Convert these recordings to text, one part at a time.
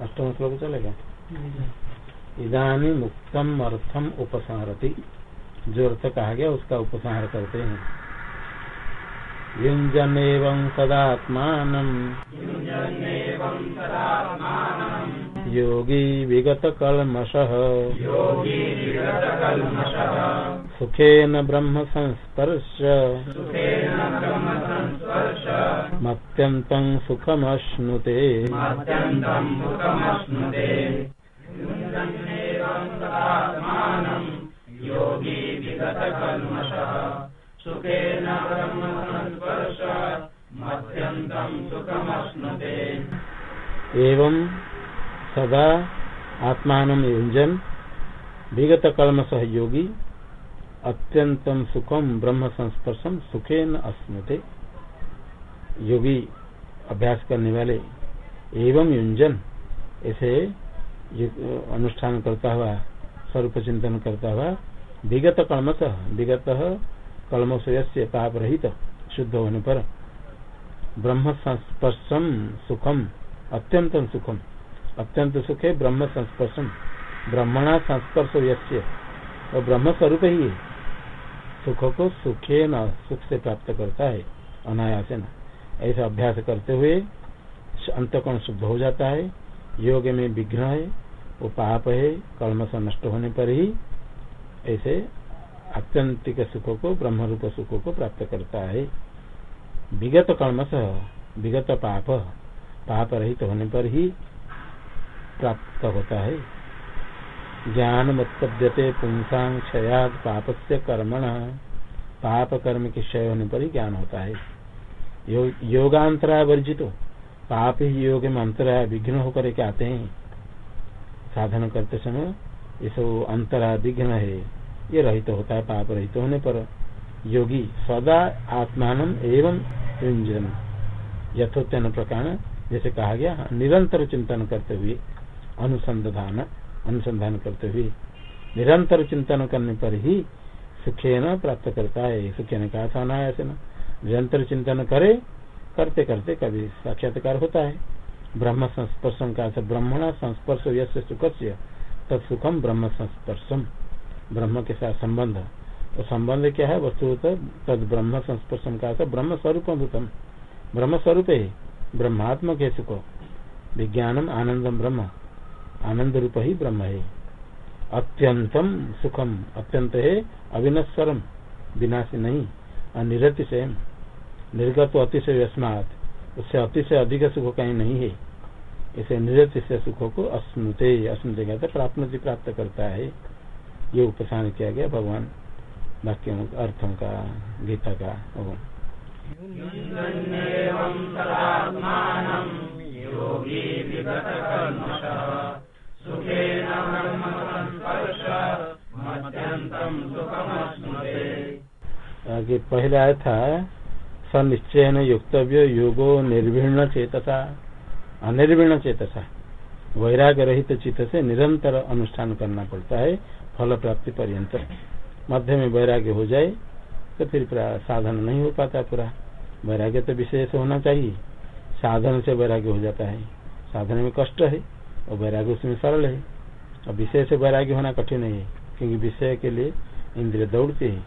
अष्टम श्लोक चलेगा। इधानी मुक्तम अर्थम उपसंहरती। जो अर्थ कहा गया उसका उपसंहार करते हैं। युंजन एवं सदात्मान योगी विगत कलमश सुखेन ब्रह्म संस्पर्श। मत्यन्तं सुखमश्नुते। एवं सदा आत्मान युंजन विगत कलम सहयोगी अत्यंतम सुखम ब्रह्म संस्पर्शम सुखेन अस्मते योगी अभ्यास करने वाले एवं युंजन ऐसे अनुष्ठान करता हुआ, स्वरूप चिंतन करता हुआ, विगत कलमस विगत कलमस से पाप रहित शुद्ध होने पर ब्रह्म संस्पर्शम सुखम अत्यंत सुखम अत्यंत सुख है ब्रह्म संस्पर्शम ब्रह्मणा संस्पर्श यश्य और ब्रह्म स्वरूप ही है सुख को सुखे न सुख से प्राप्त करता है अनायास न ऐसा अभ्यास करते हुए अंतकोण शुद्ध हो जाता है, योग में विघ्न है, वो पाप है, कर्म से नष्ट होने पर ही ऐसे आत्यंतिक सुखों को ब्रह्म रूप सुखों को प्राप्त करता है। विगत कर्म से विगत पाप पाप रहित होने पर ही प्राप्त होता है। ज्ञान उत्पद्यते पुंसा क्षयाद पाप से कर्मण, पाप कर्म के क्षय होने पर ही ज्ञान होता है। यो, योगांतराय वर्जित। पाप ही योग में अंतराय विघ्न होकर के आते हैं। साधन करते समय ये सब अंतरा विघ्न है। ये रहित तो होता है पाप रहित तो होने पर। योगी सदा आत्मान एवं युंजन यथोत्न प्रकार जैसे कहा गया निरंतर चिंतन करते हुए अनुसंधान अनुसंधान करते हुए। निरंतर चिंतन करने पर ही सुखे न प्राप्त करता है। सुखे ने कहा था अनायास निरंतर चिंतन करे, करते करते कभी साक्षात्कार होता है। ब्रह्म संस्पर्शम का ब्रह्मणा संस्पर्श यश सुख से तत्सुखम ब्रह्म संस्पर्शम ब्रह्म के साथ संबंध। तो संबंध क्या है? वस्तु तद ब्रह्म संस्पर्शम का ब्रह्म स्वरूप ब्रह्म स्वरूप है। ब्रह्मात्म के सुख। विज्ञानम आनंदम ब्रह्म। आनंद रूप ही ब्रह्म है। अत्यंतम सुखम। अत्यंत है अविनस्वरम विनाशी नहीं। अनिरतिशय निर्गत अतिशय अस्मात उससे अतिशय अधिक सुख कहीं नहीं है। इसे निरतिशय सुखों को अस्मृते, अस्मृति कहते प्राप्त प्राप्त करता है। ये उपसान किया गया भगवान वाक्यों अर्थों का, गीता का आगे पहले आया था सनिश्चय युक्तव्य योगो निर्वीण चेतसा अनिर्वीण चेतसा वैराग्य रहित चित्त से निरंतर अनुष्ठान करना पड़ता है फल प्राप्ति पर्यंत। मध्य में वैराग्य हो जाए तो फिर साधन नहीं हो पाता पूरा। वैराग्य तो विशेष होना चाहिए। साधन से वैराग्य हो जाता है। साधन में कष्ट है, और वैराग्य उसमें सरल है। और विषय से वैराग्य होना कठिन है, क्योंकि विषय के लिए इंद्रिय दौड़ते है,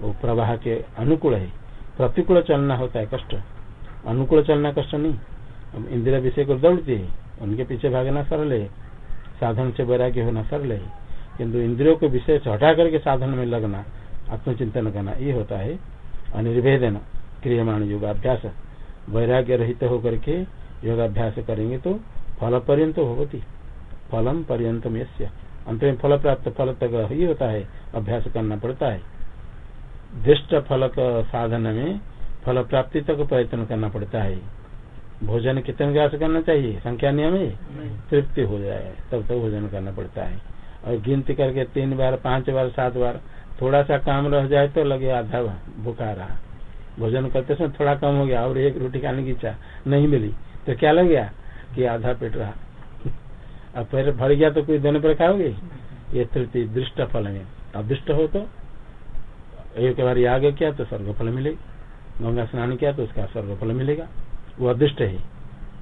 वो प्रवाह के अनुकूल है। प्रतिकूल चलना होता है, कष्ट। अनुकूल चलना कष्ट नहीं। अब इंदिरा विषय को दौड़ती है, उनके पीछे भागना सरल है। साधन से वैराग्य होना सरल है। किन्तु इंद्रियों को विषय से हटा करके साधन में लगना, आत्मचिंतन करना, ये होता है अनिर्भेदन क्रियमाण योगाभ्यास। वैराग्य रहित होकर के योगाभ्यास करेंगे तो फल पर्यंत होती। फलम पर्यंतम यश्य अंत में फल प्राप्त, फल तक ही होता है। अभ्यास करना पड़ता है। दृष्ट फल साधन में फल प्राप्ति तक प्रयत्न करना पड़ता है। भोजन कितने ग्रास करना चाहिए? संख्या नियम है? तृप्ति हो जाए तब तक भोजन करना पड़ता है। और गिनती करके तीन बार पाँच बार सात बार थोड़ा सा काम रह जाए तो लगे आधा भूखा रहा भोजन करते समय थोड़ा कम हो गया और एक रोटी खाने की इच्छा नहीं मिली तो क्या लग गया कि आधा पेट रहा? अब फिर भर गया तो कोई दोनों पर खाओगे? ये तृप्ति दृष्ट फल में। अदृष्ट हो तो एक बार याग किया तो स्वर्ग फल मिलेगा। गंगा स्नान किया तो उसका स्वर्ग फल मिलेगा। वो अदृष्ट है।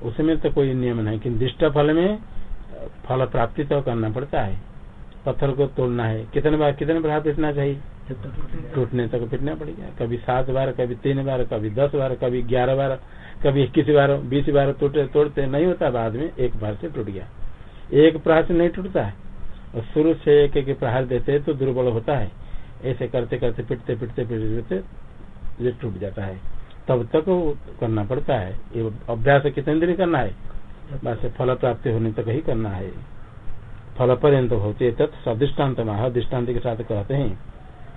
उसमें तो कोई नियम नहीं कि दृष्ट फल में, फल प्राप्ति तो करना पड़ता है। पत्थर को तोड़ना है। कितने बार कितने बार पीटना चाहिए? टूटने तक पीटना पड़ेगा। कभी सात बार, कभी तीन बार, कभी दस बार, कभी ग्यारह बार, कभी इक्कीस बार, बीस बार टूटे, तोड़ते नहीं होता, बाद में एक बार से टूट गया। एक प्रहार से नहीं टूटता है। और शुरू से एक एक प्रहार देते तो दुर्बल होता है। ऐसे करते करते पिटते पिटते पिटते ये टूट जाता है। तब तक करना पड़ता है। ये अभ्यास कितने दिन करना है? बस फल प्राप्ति होने तक ही करना है। फल पर्यंत होते तत् सदृष्टान्त महा दृष्टांत के साथ कहते हैं।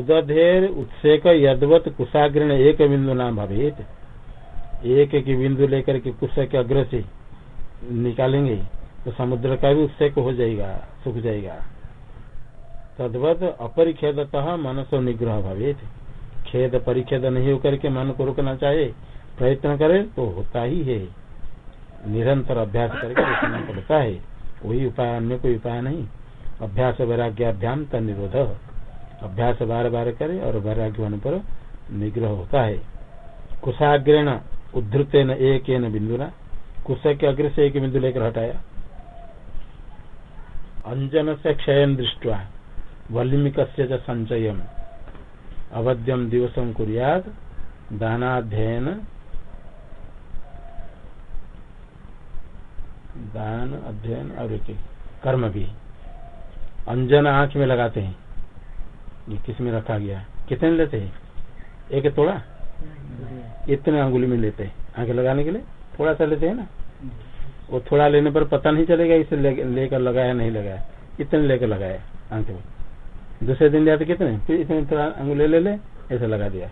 उदधेर उत्सेक यदवत कुशाग्रण एक बिंदु नाम भवेत। एक एक बिंदु लेकर के कुश के अग्र से निकालेंगे तो समुद्र का भी उत्सेक हो जाएगा, सूख जाएगा। तदवत अपरिखेदतः मनसो निग्रह भवेत। खेद परिखेद नहीं होकर के मन को रोकना चाहे, प्रयत्न करे तो होता ही है। निरंतर अभ्यास करके रोकना पड़ता है। वही उपाय अन्य कोई उपाय नहीं। अभ्यास वैराग्याभ्याम तन निरोध अभ्यास बार बार करे और वैराग्य होने पर निग्रह होता है। कुशाग्रेण उद्धृत एक बिंदुना। कुश के अग्र से एक बिंदु लेकर हटाया। अंजन से क्षय दृष्टवा वल्मीक संचय अवध्यम दिवसम कुरियाद दानाध्ययन। दान, अध्ययन और कर्म भी। अंजन आँख में लगाते हैं। ये किसमें रखा गया कितने लेते हैं? एक तोड़ा? इतने अंगुली में लेते हैं। आँखें लगाने के लिए? थोड़ा सा लेते हैं ना? वो थोड़ा लेने पर पता नहीं चलेगा इसे लेकर लगाया नहीं लगाया। इतने लेकर लगाया आँखें में दूसरे दिन जाते कितने? फिर इतने थोड़ा अंगुले ले ले ऐसे लगा दिया।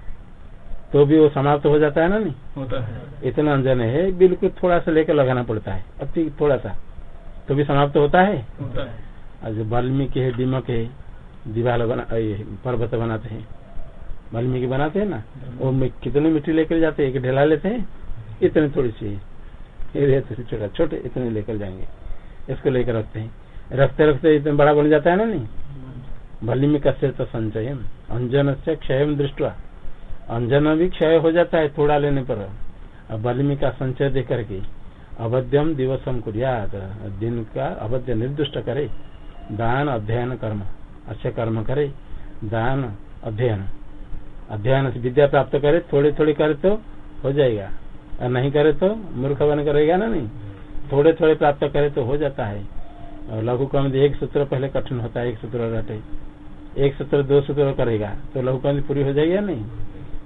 तो भी वो समाप्त हो जाता है ना नहीं? होता है। इतना अंजन है बिल्कुल थोड़ा सा लेकर लगाना पड़ता है। अति थोड़ा सा। तो भी समाप्त होता है? होता है। वाल्मीकि है दीमक है दीवार बना पर्वत बनाते हैं। वाल्मीकि बनाते हैं ना? वो मि- कितने मिट्टी लेकर जाते हैं? एक ढेला लेते हैं? इतने थोड़ी सी। से छोटा, छोटे, इतने लेकर जाएँगे। इसको लेकर रखते हैं। रखते रखते इतना बड़ा बन जाता है ना नहीं? वाल्मीकि कस्य तो संचय अंजन से क्षय दृष्टवा। अंजन भी क्षय हो जाता है थोड़ा लेने पर। अब का संचय दे करके अवध्यम दिवसम कुरियात। दिन का अवध्य निर्दिष्ट करे। दान, अध्ययन, कर्म। अच्छे कर्म करे, दान, अध्ययन। अध्ययन से विद्या प्राप्त करे, थोड़ी थोड़ी करे तो हो जाएगा। और नहीं करे तो मूर्ख बन करेगा ना नहीं? थोड़े थोड़े प्राप्त करे तो हो जाता है। और लघु कम एक सूत्र पहले कठिन होता है, एक सूत्र रटे एक सूत्र, दो सूत्र करेगा तो लघु कम पूरी हो जाएगी नहीं?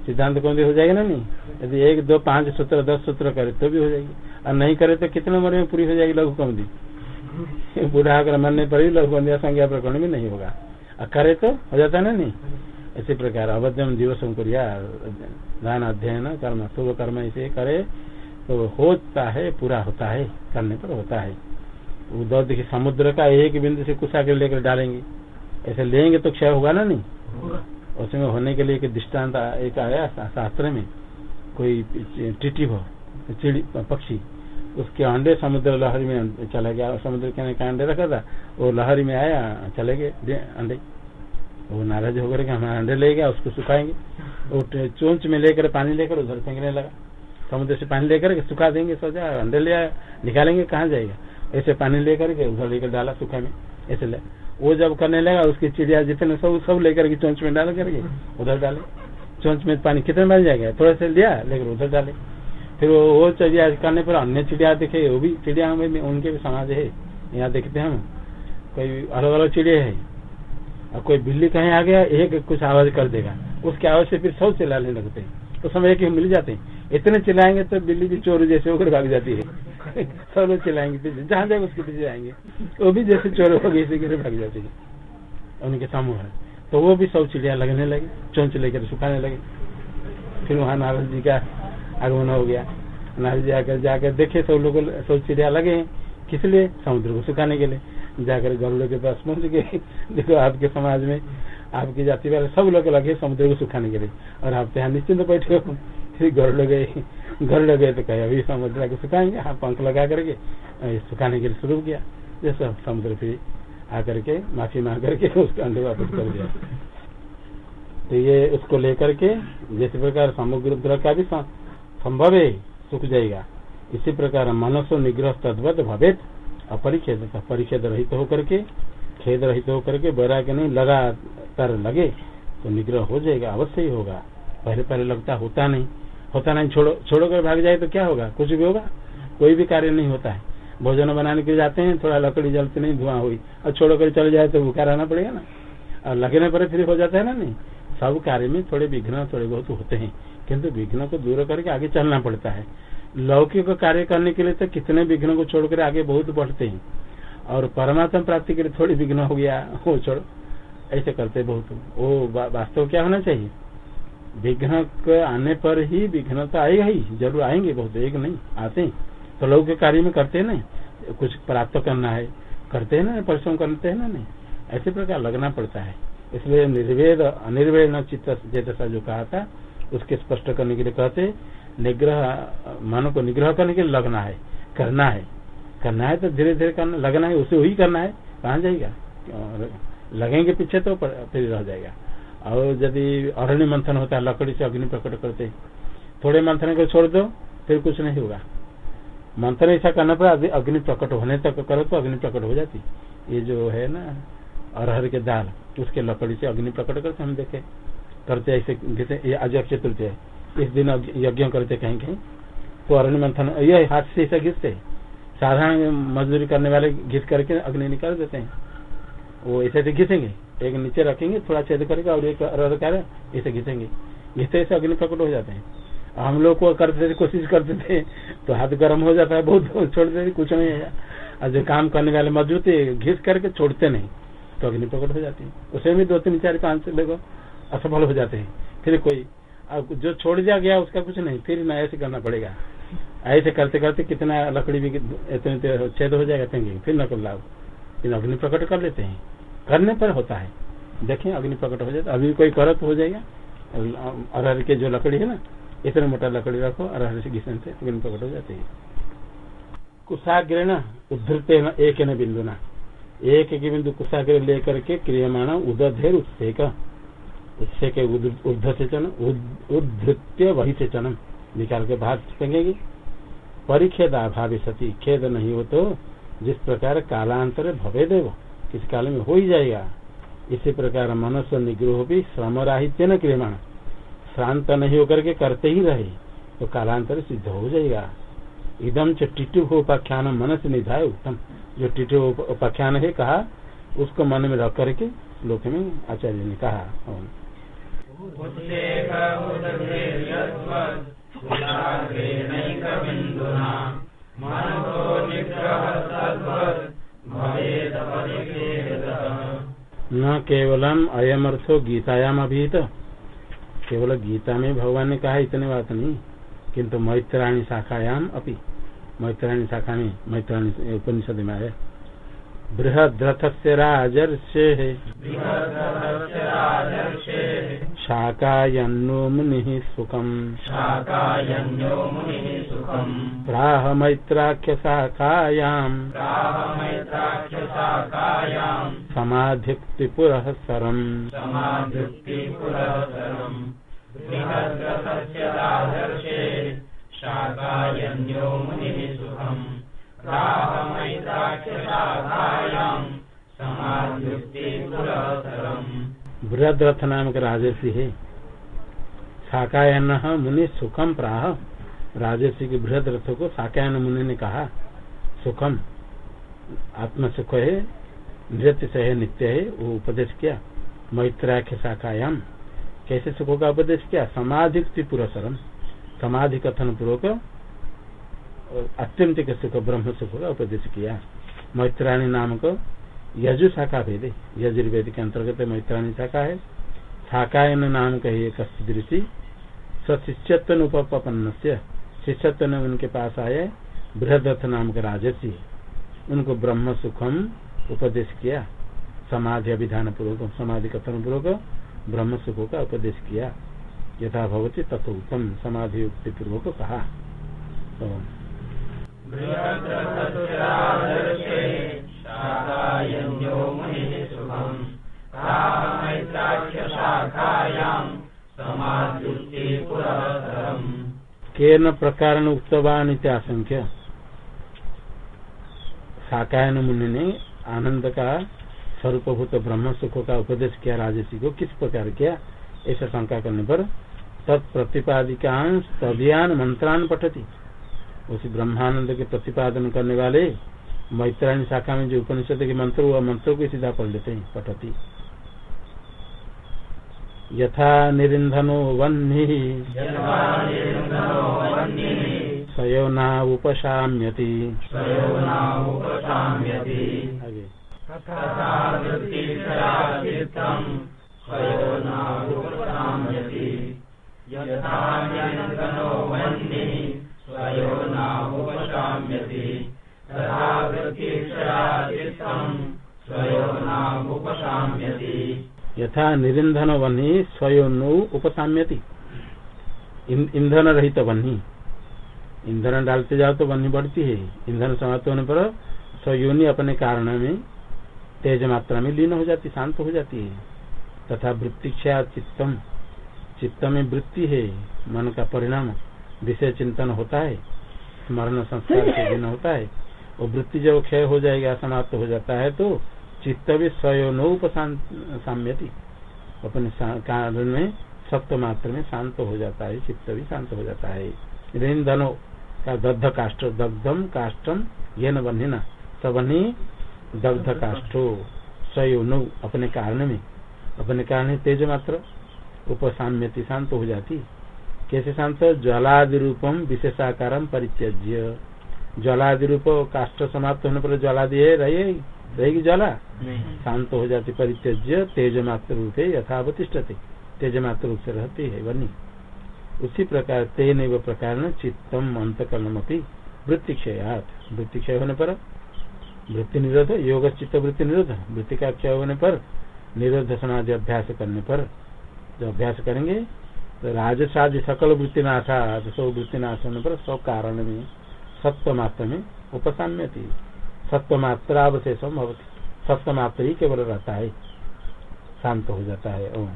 सिद्धांत कौन हो जाएगा ना नहीं? यदि एक, दो, पाँच सूत्र, दस सूत्र करे तो भी हो जाएगी। और नहीं करे तो कितने उम्र में पूरी हो जाएगी लघु कमदी बूढ़ा अगर मरने पर भी लघु कमदी संज्ञा प्रकरण भी नहीं होगा। करे तो हो जाता है ना नहीं। इसी प्रकार अवध्यम दिवसों कुरिया, दान अध्ययन, कर्म, शुभ कर्म इसे करे तो होता है, पूरा होता है, करने पर होता है। उद्धव देखिए समुद्र का एक बिंदु से कुछ आगे लेकर डालेंगे। ऐसे लेंगे तो क्षय होगा ना नहीं? उसमें होने के लिए एक दृष्टांत एक आया शास्त्र में, कोई टिटी हो चिड़ी पक्षी उसके अंडे समुद्र लहरी में चला गया, समुद्र के का अंडे रखा था, वो लहरी में आया, चले गए अंडे। वो नाराज़ होकर के हमारे अंडे ले गया, उसको सुखाएँगे। वो चोंच में लेकर पानी लेकर उधर फेंकने लगा। समुद्र से पानी लेकर के सुखा देंगे, सोचा अंडे ले निकालेंगे, कहाँ जाएगा? ऐसे पानी लेकर के उधर लेकर डाला सूखा में ऐसे ले। वो जब करने लगा, उसकी चिड़िया जितने सब सब लेकर के चोंच में डाल करके उधर डाले। चोंच में पानी कितने बन जाएगा? थोड़ा सा लिया, लेकर उधर डाले। फिर वो, चिड़िया करने पर अन्य चिड़िया देखे वो भी चिड़िया में उनके भी समाज है। यहाँ देखते हम। कोई अलग अलग चिड़िया है। और कोई बिल्ली कहीं आ गया एक कुछ आवाज़ कर देगा। उसकी आवाज़ से फिर सब चिल्लाने लगते हैं। तो समय एक मिल जाते हैं। इतने चिल्लाएँगे तो बिल्ली भी चोर जैसे होकर भाग जाती है। सब लोग चिल्लाएँगे पीछे। जहाँ जाएगा उसके पीछे जाएँगे। वो भी जैसे चोर हो गए इसी भाग जाती है। उनके समूह तो वो भी सब चिड़िया लगने लगे चोंच लेकर सुखाने लगे। फिर वहाँ नारद जी का आगमन हो गया। नारद जी आकर जाकर देखे सब लोग, सब चिड़िया लगे किस लिए? समुद्र को सुखाने के लिए। जाकर गरुड़ के पास पहुँच गए। देखो आपके समाज में, आपकी जाति वाले सब लोग लगे समुद्र को सुखाने के लिए। और आप यहाँ निश्चिंत बैठे हो। फिर गरुड़ गए। गरुड़ गए तो कहे, अभी समुद्र को सुखाएँगे। हाँ पंख लगा करके सुखाने के लिए शुरू किया। जैसा समुद्र फिर आकर के, माफ़ी मांग करके उसको अंडे वापस कर दिया। तो ये उसको लेकर के, जैसे प्रकार समुद्र का भी संभव सुख जाएगा। इसी प्रकार मनसो निग्रह तद्वत भवेत अपरिच्छेद परिच्छेद रहित होकर के, खेद रहित होकर के, वैराग्य नहीं लगातार लगे तो निग्रह हो जाएगा, अवश्य ही होगा। पहले पहले लगता होता नहीं। होता नहीं, छोड़ो छोड़ो कर भाग जाए तो क्या होगा? कुछ भी होगा? कोई भी कार्य नहीं होता है। भोजन बनाने के लिए जाते हैं, थोड़ा लकड़ी जलती नहीं, धुआँ हुई, और छोड़ो कर चले जाए तो भूखा रहना पड़ेगा ना। और लगने पर फिर हो जाता है ना नहीं? सब कार्य में थोड़े विघ्न, थोड़े बहुत होते हैं। किंतु विघ्न को दूर करके आगे चलना पड़ता है। लौकिक कार्य करने के लिए तो कितने विघ्न को छोड़कर आगे बहुत बढ़ते हैं। और परमात्मा प्राप्ति के लिए थोड़ी विघ्न हो गया, वो छोड़ो, ऐसे करते बहुत। वो वास्तव क्या होना चाहिए? विघ्न आने पर ही विघ्न तो आएगा ही ज़रूर आएँगे बहुत, एक नहीं, आते हैं। तो लौकिक कार्य में करते हैं ना? कुछ प्राप्त करना है, करते हैं ना, परिश्रम करते हैं ना? नहीं, ऐसे प्रकार लगना पड़ता है। इसलिए निर्वेद अनिर्वेद चित्त चेतसा जो कहा था, उसके स्पष्ट करने के लिए कहते निग्रह, मन को निग्रह करने के लिए लगना है, करना है। करना है तो धीरे धीरे करना, लगना है, उसे वही करना है, कहा जाएगा? लगेंगे पीछे तो फिर रह जाएगा। और यदि अरण्य मंथन होता है, लकड़ी से अग्नि प्रकट करते, थोड़े मंथन को छोड़ दो, फिर कुछ नहीं होगा। मंथन ऐसा करना पड़ा अग्नि प्रकट होने तक करो तो अग्नि प्रकट हो जाती। ये जो है ना अरहर के दाल उसके लकड़ी से अग्नि प्रकट करते हम देखे। करते ऐसे ये अजय चतुर्थी है। इस दिन यज्ञ करते कहीं कहीं तो अरण्य मंथन, ये हाथ से ऐसा घिसते साधारण मजदूरी करने वाले घिस करके अग्नि निकाल देते हैं। वो ऐसे ऐसे घिसेंगे, एक नीचे रखेंगे, थोड़ा छेद करके और एक अरहर का ऐसे घिसेंगे। घिसते ऐसे अग्नि प्रकट हो जाते हैं। हम लोग को करते थे कोशिश करते थे तो हाथ गर्म हो जाता है, बहुत छोड़ते थे, कुछ नहीं है। जो काम करने वाले थे, घिस करके छोड़ते नहीं। तो अग्नि प्रकट हो जाती है। उसे भी दो तीन चार पाँच लोग असफल हो जाते हैं। फिर कोई, अब जो छोड़ दिया गया, उसका कुछ नहीं। फिर नया से करना पड़ेगा। ऐसे करते करते कितना लकड़ी भी इतने छेद हो जाएगा कहेंगे। फिर न कर लाभ। फिर अग्नि प्रकट कर लेते हैं। करने पर होता है। देखें, अग्नि प्रकट हो जाता अभी कोई करत तो हो जाएगा। अरहर के जो लकड़ी है ना, इतना मोटा लकड़ी रखो, अरहर से घिसन से अग्नि प्रकट हो जाती है। कुशाग्रेण उद्धृत एक न बिंदुना। एक एक बिंदु कुशाग्र लेकर के क्रियमाण उदधेर उत्सेक उत्सेक उर्ध सेचन उद्धृत्य वही सेचनम निकाल के बाहर फेंकेगी। परिखेद अभाव सती, खेद नहीं हो तो जिस प्रकार कालांतर भवे देव, किस काल में हो ही जाएगा। इसी प्रकार मनुष्य निग्रह भी श्रम राहित्य न क्रियमाण। शांत नहीं होकर के करते ही रहे तो कालांतर सिद्ध हो जाएगा। इदम च टिटु उपाख्यान मन से निधाय उत्तम। जो टिटु उपाख्यान है कहा, उसको मन में रख करके लोक में आचार्य ने कहा न केवलम अयमर्थो गीतायाम अभिहित केवल गीता में भगवान ने कहा इतने बात नहीं, किंतु मैत्राणी शाखायाम अपनी मैत्राणी शाखा में मैत्राणी उपनिषद में है बृहद्रथ से राजर्षे। शाकायन्नो मुनि सुखम। प्राह मैत्राख्य शाखायाम समाधिक्ति पुरःसरम् शाकायन्यो मुनिः सुखम्। बृहद रथ नाम के राजसी है। शाकायन मुनि सुखम प्राह। राजसी के बृहद रथ को शाकायन मुनि ने कहा, सुखम आत्म सुख है, नृत्य से है, नित्य है, वो उपदेश किया। मैत्राख्य शाखायाम कैसे सुखों का उपदेश किया? समाधि पुरस्म समाधि कथन पूर्वक अत्यंतिक सुख ब्रह्म सुख का उपदेश किया। मैत्राणी नाम को यजु शाखा भेद। यजुर्वेद के अंतर्गत मैत्राणी शाखा है। शाखायन नाम का एक ऋषि सशिष्यत्व उपपन्न शिष्यत्व ने उनके पास आए। बृहदत्थ नाम का राजसी उनको ब्रह्म सुखम उपदेश किया। समाधि अभिधान पूर्वक समाधि कथन पूर्वक ब्रह्म सुखों का उपदेश किया। यथा भवती तथ उत्तम समाधि युक्ति पूर्वक कहा तो केन प्रकार उक्तवान आशंक्य शाकायन मुनि ने आनंद का स्वरूपभूत ब्रह्म सुख का उपदेश किया राजसी को किस प्रकार किया ऐसा शंका करने पर तत्प्रतिपादिकांश तदियान मंत्रान पठती। उस ब्रह्मानंद के प्रतिपादन करने वाले मैत्राणी शाखा में जो उपनिषद के मंत्र हुआ मंत्रों को सीधा पढ़ लेते हैं पठती। यथा निरिंधनो वह्नि। सयोना उपशाम्यति। आगे। यथा निरिंधन वन्नी स्वयं उपसाम्यति ईंधन रहित वन्नी ईंधन डालते जाओ तो वन्नी बढ़ती है। ईंधन समाप्त होने पर स्वयोनि अपने कारण में तेज मात्रा में लीन हो जाती, शांत हो जाती है। तथा वृत्तिक्षा चित्तम चित्त में वृत्ति है, मन का परिणाम विषय चिंतन होता है, स्मरण संस्कार से भिन्न होता है। वो वृत्ति जब क्षय हो जाएगा समाप्त हो जाता है तो चित्त भी स्वयं अपने कारण में, सप्त मात्र में शांत हो जाता है, चित्त भी शांत हो जाता है। ऋण धनो का दग्ध काष्ठ दग्धम काष्टम ये न बन्ना सबनी दग्ध काष्ठो स्वयं अपने कारण में। अपने कारण तेज मात्र। उपसाम्यति शांत हो जाती। कैसे शांत? ज्वालादि रूपम विशेषाकार परित्यज्य। ज्वालादि रूप काष्ट समाप्त होने पर ज्वालादि रहे रहेगी ज्वाला? शांत हो जाती परित्यज्य तेज मात्र रूप है यथावतिष्ठते। तेज मात्र रूप से रहती है बनी उसी प्रकार तेन एवं प्रकार चित्तम अंतकरण वृत्ति क्षयात वृत्ति क्षय होने पर वृत्ति निरोध योग चित्त वृत्ति निरोध। वृत्ति का क्षय होने पर निरोध समाधि अभ्यास करने पर जो अभ्यास करेंगे तो राजसादि सकल वृत्ति नाशा सब वृत्ति नाश होने पर सब कारण में सत्व मात्र में उपसाम्य थी सत्व मात्रावशेष भवती। सत्व मात्र ही केवल रहता है। शांत हो जाता है। ओम।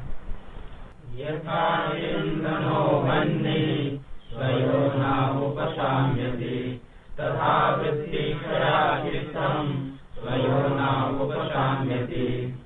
तथा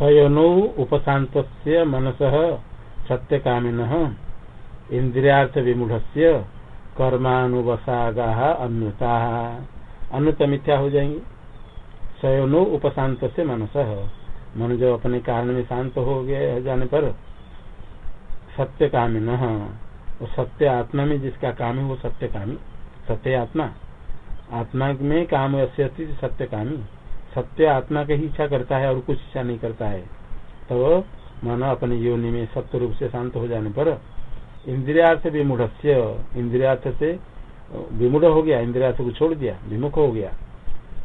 स्वयनौ उपशांत मनस सत्य कामिन इंद्रियार्थ विमूढ़ कर्मानुवसागा अन्यता। अन्यता मिथ्या हो जाएँगे। स्वयनो उपशांत से मनस। मन जो अपने कारण में शांत हो गए जाने पर सत्य कामिन वो सत्य आत्मा में जिसका काम है वो सत्य कामी सत्य आत्मा। आत्मा में काम सत्य कामी सत्य आत्मा की इच्छा करता है और कुछ इच्छा नहीं करता है तो मन अपने योनि में सत्य रूप से शांत हो जाने पर इंद्रियार्थ विमूढ़ इंद्रियार्थ से, विमूढ़ हो गया, इंद्रियार्थ को छोड़ दिया, विमुख हो गया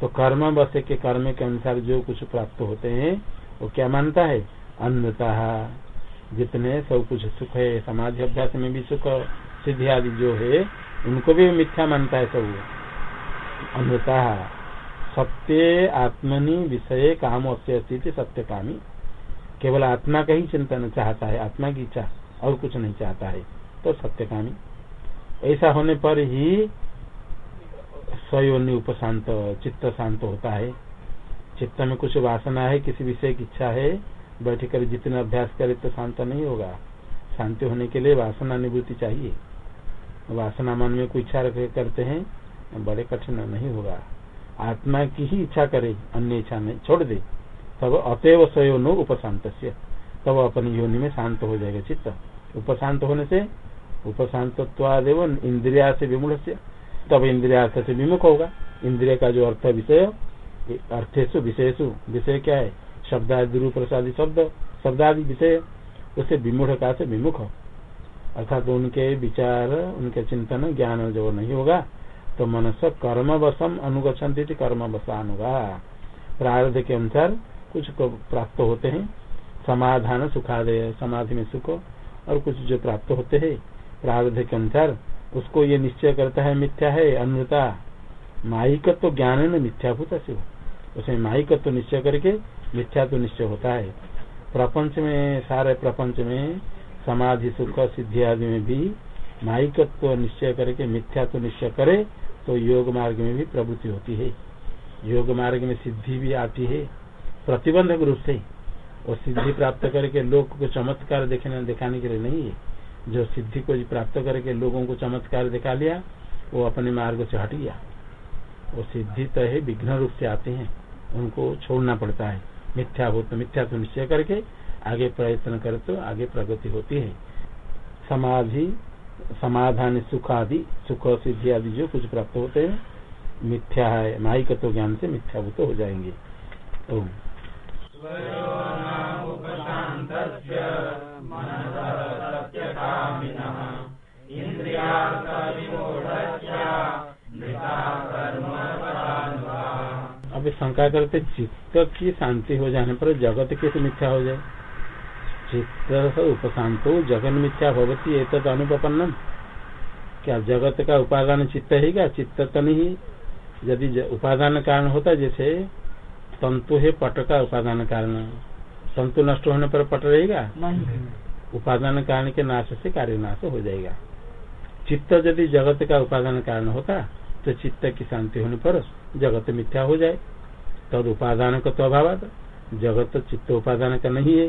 तो कर्म बस के कर्म के अनुसार जो कुछ प्राप्त होते हैं, वो क्या मानता है? अन्नता। जितने सब कुछ सुख है समाज अभ्यास में भी सुख, सिद्धि आदि जो है, उनको भी मिथ्या मानता है सब अन्नता। सत्य आत्मनि विषय काम अस्थिति सत्य कामी केवल आत्मा का ही चिंतन चाहता है, आत्मा की इच्छा और कुछ नहीं चाहता है तो सत्य कामी ऐसा होने पर ही स्वयोनि उपशांत चित्त शांत होता है। चित्त में कुछ वासना है, किसी विषय की इच्छा है बैठ कर जितना अभ्यास करे तो शांत नहीं होगा। शांति होने के लिए वासना निवृत्ति चाहिए। वासना मन में कोई इच्छा करते हैं, बड़े कठिन नहीं होगा। आत्मा की ही इच्छा करे, अन्य इच्छा नहीं छोड़ दे। तब अतएव स्वयं नो उपशांत तब अपनी योनि में शांत हो जाएगा चित्त। उपशांत होने से उपशांतत्वादेव इंद्रिया से विमूढ़ से। तब इंद्रिया से विमुख होगा। इंद्रिय का जो अर्थ विषय अर्थेशु विषयसु विषय क्या है? शब्दादि रूप प्रसादी शब्द, शब्दादि विषय, उसे विमूढ़ का से विमुख। अर्थात उनके विचार, उनके चिंतन, ज्ञान जो नहीं होगा तो मनुष्य कर्म वसम अनुगछन्ति कर्म वसानुगा प्रारब्ध के अनुसार कुछ को प्राप्त होते हैं। समाधान सुखादय, समाधि में सुख, और कुछ जो प्राप्त होते हैं। प्रारब्ध के अनुसार उसको ये निश्चय करता है मिथ्या है अनुता माहिकत्व ज्ञान है न मिथ्याभूत उसमें माहिकत्व निश्चय करके मिथ्या तो निश्चय होता है। प्रपंच में, सारे प्रपंच में समाधि, सुख, सिद्धि आदि में भी माहिकत्व निश्चय करके मिथ्या तो निश्चय करे तो योग मार्ग में भी प्रवृत्ति होती है। योग मार्ग में सिद्धि भी आती है, प्रतिबंधक रूप से। और सिद्धि प्राप्त करके लोग को चमत्कार देखने, दिखाने के लिए नहीं है। जो सिद्धि को प्राप्त करके लोगों को चमत्कार दिखा लिया, वो अपने मार्ग से हट गया। वो सिद्धि तो है, विघ्न रूप से आते हैं। उनको छोड़ना पड़ता है। मिथ्या हो तो मिथ्या तो निश्चय करके आगे प्रयत्न करे तो आगे प्रगति होती है। समाधि समाधान सुख आदि सुख सिद्धि आदि जो कुछ प्राप्त होते हैं मिथ्या है माइक तो ज्ञान से मिथ्याभूत हो जाएँगे। ओम। अभी शंका करते चित्त की शांति हो जाने पर जगत कैसे मिथ्या हो जाए? चित्त उपशांत जगन मिथ्या भवती एक अनुपन्नम क्या जगत का उपादान चित्त है क्या? चित्त तो नहीं। यदि उपादान कारण होता जैसे तंतु है पट का उपादान कारण। तंतु नष्ट होने पर पट रहेगा? उपादान कारण के नाश से कार्य नाश हो जाएगा। चित्त यदि जगत का उपादान कारण होता तो चित्त की शांति होने पर जगत मिथ्या हो जाए। तद उपादान का तो अभाव जगत चित्त उपादान का नहीं है।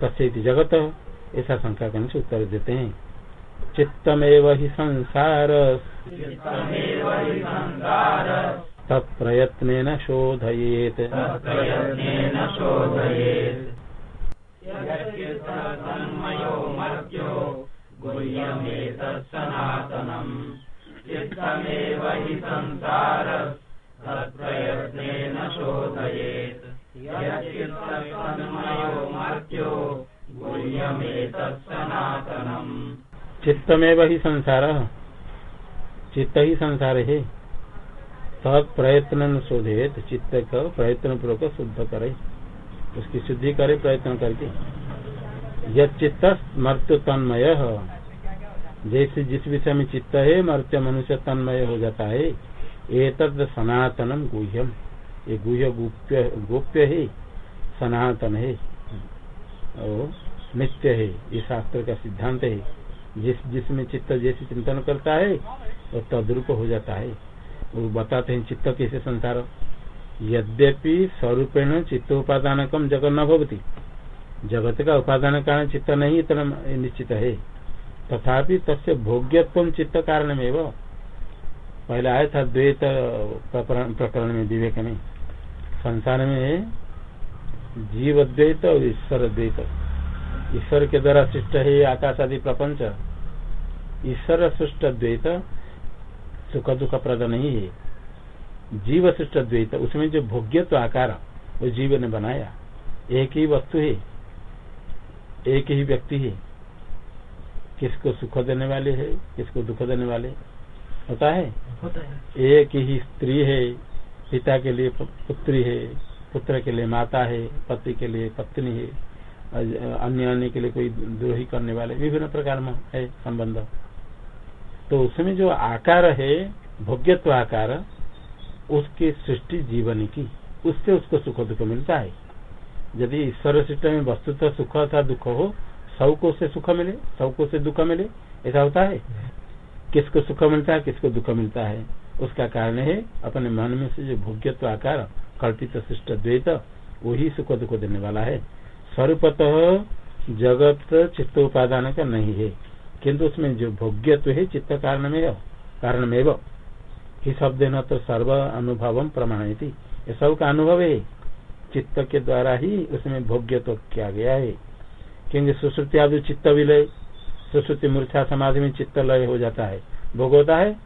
तस्य जगत, ऐसा शंका करने से उत्तर देते हैं। चित्तमेव ही संसार। तत्प्रयत्न शोधयेत। चित्तमेव हि संसार। तत्प्रयत्नेन चित्तमेव ही संसार। चित्त ही संसार है। तत् प्रयत्न शोधेत, चित्त का प्रयत्न पूर्वक शुद्ध करे। उसकी शुद्धि करे, प्रयत्न करके। यह चित्त मर्त्य तन्मय जैसे जिस विषय में चित्त है मृत्यु मनुष्य तन्मय हो जाता है ये तद सनातनम गुह्यम ये गुह्य गोप्य गोप्य है, सनातन है। और नित्य है, ये शास्त्र का सिद्धांत है। जिस, जिसमें चित्त जैसे चिंतन करता है, वो तो तद्रूप हो जाता है। वो बताते हैं चित्त कैसे संसार। यद्यपि स्वरूपेण चित्तोपादान कम जगत न भवती। जगत का उपादान कारण चित्त नहीं, इतना निश्चित है। तथापि तस्य भोग्यत्व चित्त कारण में पहले आया था द्वैत प्रकरण में, विवेक में। संसार में जीव द्वैत और ईश्वर द्वैत। ईश्वर के द्वारा सृष्ट है आकाश आदि प्रपंच। ईश्वर सृष्ट द्वैत सुख दुख प्रद नहीं है। जीव सृष्ट द्वैत उसमें जो भोग्य तो आकार वो जीव ने बनाया। एक ही वस्तु है एक ही व्यक्ति है। किसको सुख देने वाले है किसको दुख देने वाले? होता है? होता है। एक ही स्त्री है पिता के लिए पुत्री है पुत्र के लिए माता है पति के लिए पत्नी है। अन्य अन्य के लिए कोई द्रोही करने वाले, विभिन्न प्रकार में है संबंध। तो उसमें जो आकार है, भोग्यत्व आकार, उसकी सृष्टि जीवन की, उससे उसको सुख दुख मिलता है। यदि ईश्वर सृष्टि में वस्तुतः सुख अथवा दुख हो, सबको से सुख मिले, सबको से दुख मिले, ऐसा होता है? किसको सुख मिलता है, किसको दुख मिलता है? उसका कारण है, अपने मन में से जो भोग्यत्व आकार, कल्पित शिष्ट द्वैत, वही सुख दुख देने वाला है। स्वरूपतः जगत चित्त उपादान का नहीं है। किंतु उसमें जो भोग्यत्व है, चित्त कारण में कारण में ही शब्द न तो सर्व अनुभव प्रमाण ये सब का अनुभव है। चित्त के द्वारा ही उसमें भोग्य तो किया गया है। क्योंकि सुश्रुति आदि चित्त विलय, सुश्रुति मूर्छा समाधि में चित्त लय हो जाता है। भोग होता है,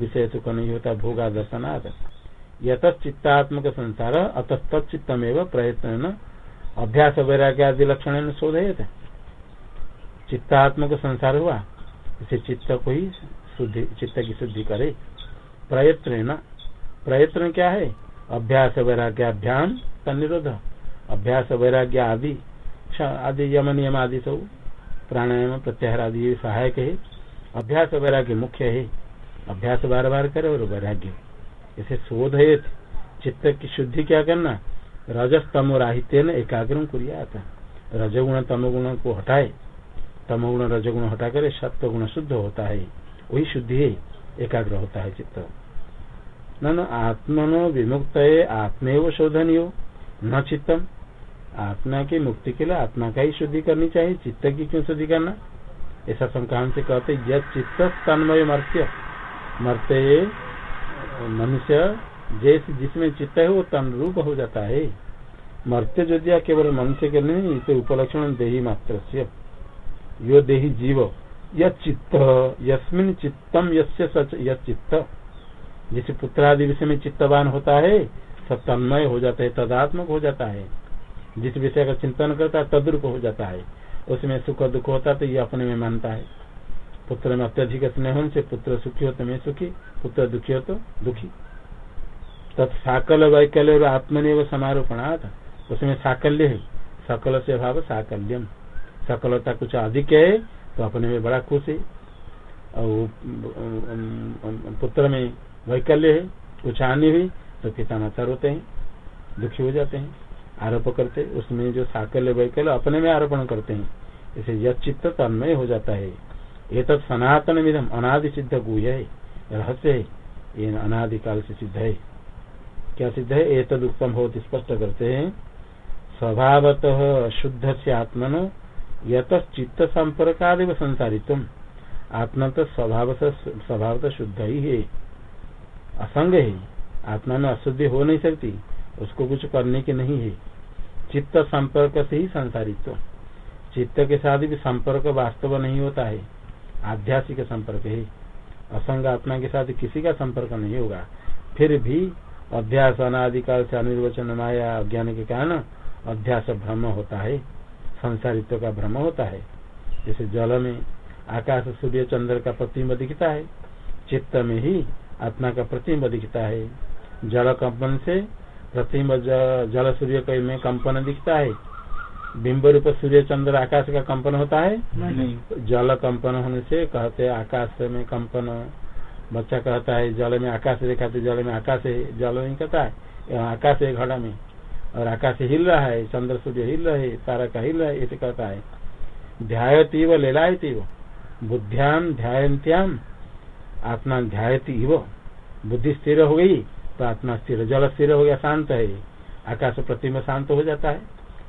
विषय सुख नहीं होता भोगा दर्शनाथ यत चित्तात्मक संसार अतः तत्चित्तमेव प्रयत्न अभ्यास वैराग्य आदि लक्षण शोधे चित्तात्मक संसार हुआ, इसे चित्त को ही शुद्धि, चित्त की शुद्धि करे। प्रयत्न प्रयत्न क्या है? अभ्यास वैराग्याभ्याम का निरोध अभ्यास वैराग्य आदि आदि यम नियम आदि सब, प्राणायाम, प्रत्याहार आदि सहायक है। अभ्यास वैराग्य मुख्य है। अभ्यास बार बार करे और वैराग्य। इसे शोध है चित्त की शुद्धि क्या करना? रजस्तम राहित्य न एकाग्र कुरिया रजगुण तमगुण को हटाए तमगुण रजगुण हटा कर सत्व गुण शुद्ध होता है। वही शुद्धि है, एकाग्र होता है चित्त। न आत्मनो विमुक्त आत्मेव शोधनीय। न चित्तम। आत्मा की मुक्ति के लिए आत्मा का ही शुद्धि करनी चाहिए, चित्त की क्यों शुद्धि करना? ऐसा संक्रांत से कहते यद चित्त तन्मय मर्त्य मरते मनुष्य जैसे जिसमें चित्त है वो तन रूप हो जाता है। मर्त्य जो दिया केवल मनुष्य के नहीं, इसे उपलक्षण देही मात्र यो देही जीव। यह चित्त, यस्मिन चित्तम यस्य सच, यह चित्त। जिसे पुत्रादि विषय में चित्तवान होता है, सब तन्मय हो जाता है, तदात्मक हो जाता है। जिस विषय का चिंतन करता है, तद्रुप हो जाता है। उसमें सुख दुख होता तो ये अपने में मानता है। पुत्र में अत्यधिक स्नेह से पुत्र सुखी हो तो मैं सुखी। पुत्र दुखी हो तो दुखी। तत्साकल वैकल्य और आत्मनिव समारोपणात। उसमें साकल्य है। सकल से भाव साकल्यम। सकलता कुछ अधिक है तो अपने में बड़ा खुश है। और पुत्र में वैकल्य है, कुछ हानि हुई तो पिता माता रोते हैं, दुखी हो जाते हैं, आरोप करते उसमें जो साकल्य वैकल्य अपने में आरोपण करते हैं, इसे यह चित्त तन्मय हो जाता है। ये तब सनातन विधम अनादि सिद्ध गुह है, रहस्य है। ये अनादिकाल से सिद्ध है। क्या सिद्ध है? ये तद उत्तम हो स्पष्ट करते हैं। स्वभावतः शुद्ध से आत्मन यत चित्त संपर्कादिव संसारित्व आत्मा तो स्वभाव स्वभाव शुद्ध ही। है असंग है। आत्मा में अशुद्धि हो नहीं सकती। उसको कुछ करने की नहीं है। चित्त संपर्क से ही संसारित्व। चित्त के साथ भी संपर्क वास्तव नहीं होता है। आध्यात्मिक संपर्क है। असंग आत्मा के साथ किसी का संपर्क नहीं होगा। फिर भी अध्यास अनादिकाल से अनिर्वचन माया अज्ञान के कारण अध्यास भ्रम होता है संसारित्व का भ्रम होता है। जैसे जल में आकाश सूर्य चंद्र का प्रतिम्ब दिखता है चित्त में ही आत्मा का प्रतिम्ब दिखता है। जल कंपन से प्रतिम्ब जल सूर्य में कंपन दिखता है। बिंब रूप सूर्य चंद्र आकाश का कंपन होता है। नहीं। जल कंपन होने से कहते आकाश में कंपन बच्चा कहता है जल में आकाश देखा तो जल में आकाश है जल नहीं कहता है। आकाश है घड़ा में। और आकाश हिल रहा है चंद्र सूर्य हिल रहे तारा का हिल रहा है ऐसे कहता है। ध्यायती व लेलायती वो। बुद्ध्याम ध्यायंत्याम आत्मा ध्यायती वो बुद्धि स्थिर हो गई तो आत्मा स्थिर जल स्थिर हो गया शांत है। आकाश प्रतिमा शांत हो जाता है।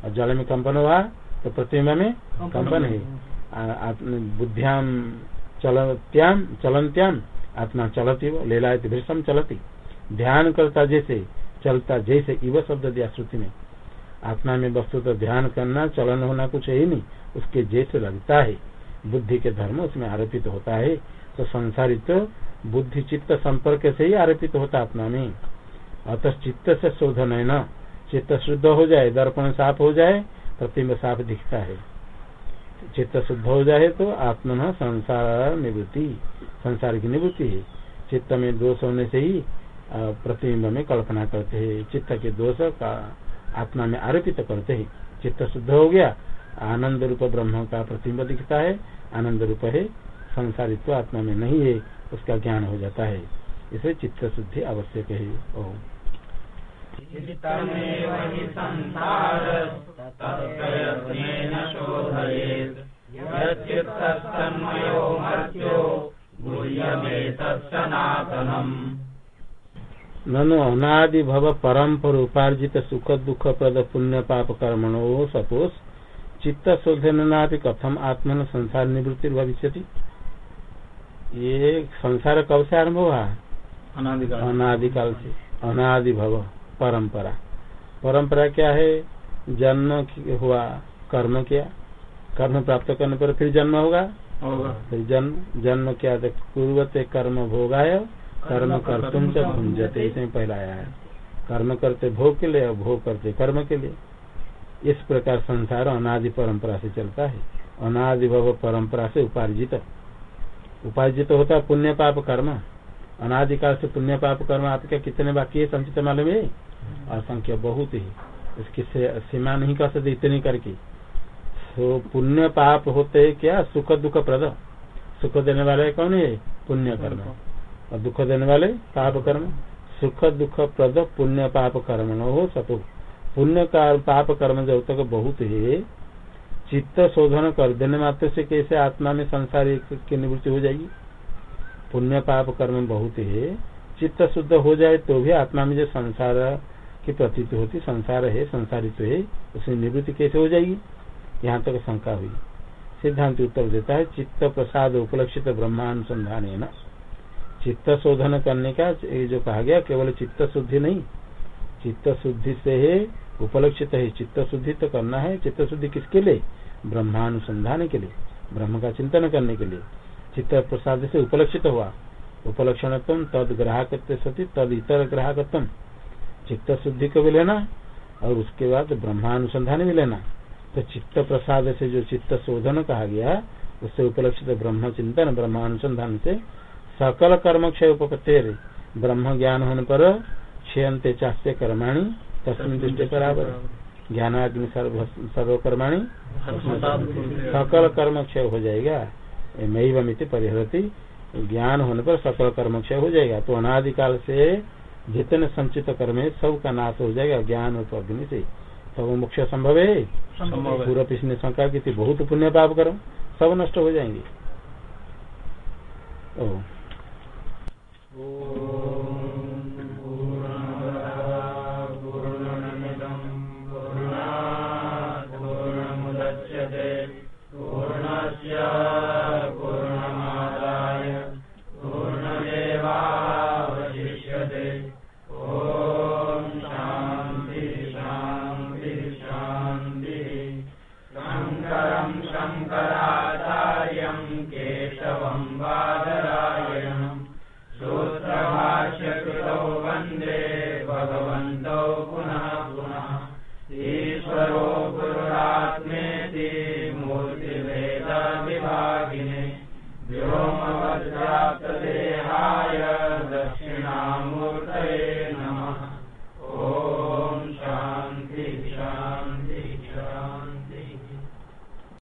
और जल में कंपन हुआ तो प्रतिमा में कंपन है बुद्धियाम चलत्याम चलंत्याम आत्मा चलती वो लेलायत भीषम चलती। ध्यान करता जैसे, चलता जैसे इव शब्द दिया श्रुति में आत्मा में वस्तु तो ध्यान करना, चलन होना कुछ है ही नहीं, उसके जैसे लगता है। बुद्धि के धर्म उसमें आरोपित होता है तो संसारित बुद्धि चित्त संपर्क से ही आरोपित होता आत्मा में। अतः चित्त से शोधन है न। चित्त शुद्ध हो जाए, दर्पण साफ़ हो जाए प्रतिम्ब साफ़ दिखता है। चित्त शुद्ध हो जाए तो आत्मा संसार निवृत्ति, संसार की निवृत्ति है। चित्त में दोष होने से ही प्रतिबिंब में कल्पना करते हैं। चित्त के दोष का आत्मा में आरोपित करते हैं। चित्त शुद्ध हो गया, आनंद रूप ब्रह्म का प्रतिबिंब दिखता है। आनंद रूप है, संसारित्व आत्मा में नहीं है, उसका ज्ञान हो जाता है। इसे चित्त शुद्धि आवश्यक है ओम। ननु अनादि भव परम्पर उपार्जित सुख दुख प्रद पुण्य पाप कर्मणो सपोष चित्त शोधना कथम आत्मन संसार निवृत्ति भविष्य ये संसार कब से आरंभ हुआ अनादिकाल अनादिकाल से अनादि भव परंपरा। परंपरा क्या है? जन्म हुआ कर्म किया। कर्म प्राप्त करने पर फिर जन्म होगा? होगा। फिर जन्म। जन्म क्या पूर्वते कर्म भोगाय कर्म कर्तुम च भुंजते इसमें पहला आया है। कर्म करते भोग के लिए और भोग करते कर्म के लिए। इस प्रकार संसार अनादि परंपरा से चलता है। अनादि भव परंपरा से उपार्जित। उपार्जित होता है पुण्य पाप कर्म। अनादिकाल से पुण्य पाप कर्म आपके कितने बाकी है? संचित मालूम है? असंख्य बहुत ही। इसकी सीमा नहीं कर सकते इतनी करके। तो पुण्य पाप होते हैं क्या? सुख दुख प्रद। सुख देने वाले कौन है? पुण्य कर्म। और दुख देने वाले? पाप कर्म। सुख दुख प्रद पुण्य पाप कर्म न हो सतो पुण्य का पाप कर्म जब तक बहुत है चित्त शोधन कर देने मात्र से कैसे आत्मा में संसार की निवृत्ति हो जाएगी? पुण्य पाप कर्म बहुत है। चित्त शुद्ध हो जाए तो भी आत्मा में जो संसार की प्रतीत होती, संसार है, संसारित है, उसमें निवृत्ति कैसे हो जाएगी? यहाँ तक शंका हुई। सिद्धांत उत्तर देता है, चित्त प्रसाद उपलक्षित ब्रह्मानुसंधान है ना चित्त शोधन करने का ये जो कहा गया, केवल चित्त शुद्धि नहीं, चित्त शुद्धि से है, उपलक्षित है। चित्त शुद्धि तो करना है, चित्त शुद्धि किसके लिए? ब्रह्मानुसंधान के लिए, ब्रह्म का चिंतन करने के लिए। चित्त प्रसाद से उपलक्षित हुआ। उपलक्षणत्म तद ग्राहक सती तद इतर ग्राहकत्म चित्त शुद्धि को भी लेना और उसके बाद ब्रह्मानुसंधान भी लेना तो चित्त प्रसाद से जो चित्त शोधन कहा गया उससे उपलक्षित ब्रह्म चिंतन ब्रह्मानुसंधान से सकल कर्म क्षय उपपत्तिर। ब्रह्म ज्ञान होने पर क्षयंते चाष्य कर्माणी तस्मिन दृष्टि बराबर। ज्ञानाग्नि सर्व सर्वकर्माणी सकल कर्म क्षय हो जाएगा। मई मिति परिहरती। ज्ञान होने पर सकल कर्म क्षय हो जाएगा तो अनादिकाल से जितने संचित कर्म है सब का नाश हो जाएगा ज्ञान और अग्नि से। सब मुख्य संभव है? पूरा पिछले शंका की थी बहुत पुण्य पाप कर्म सब नष्ट हो जाएँगे। ओ। पूर्णमुदच्यते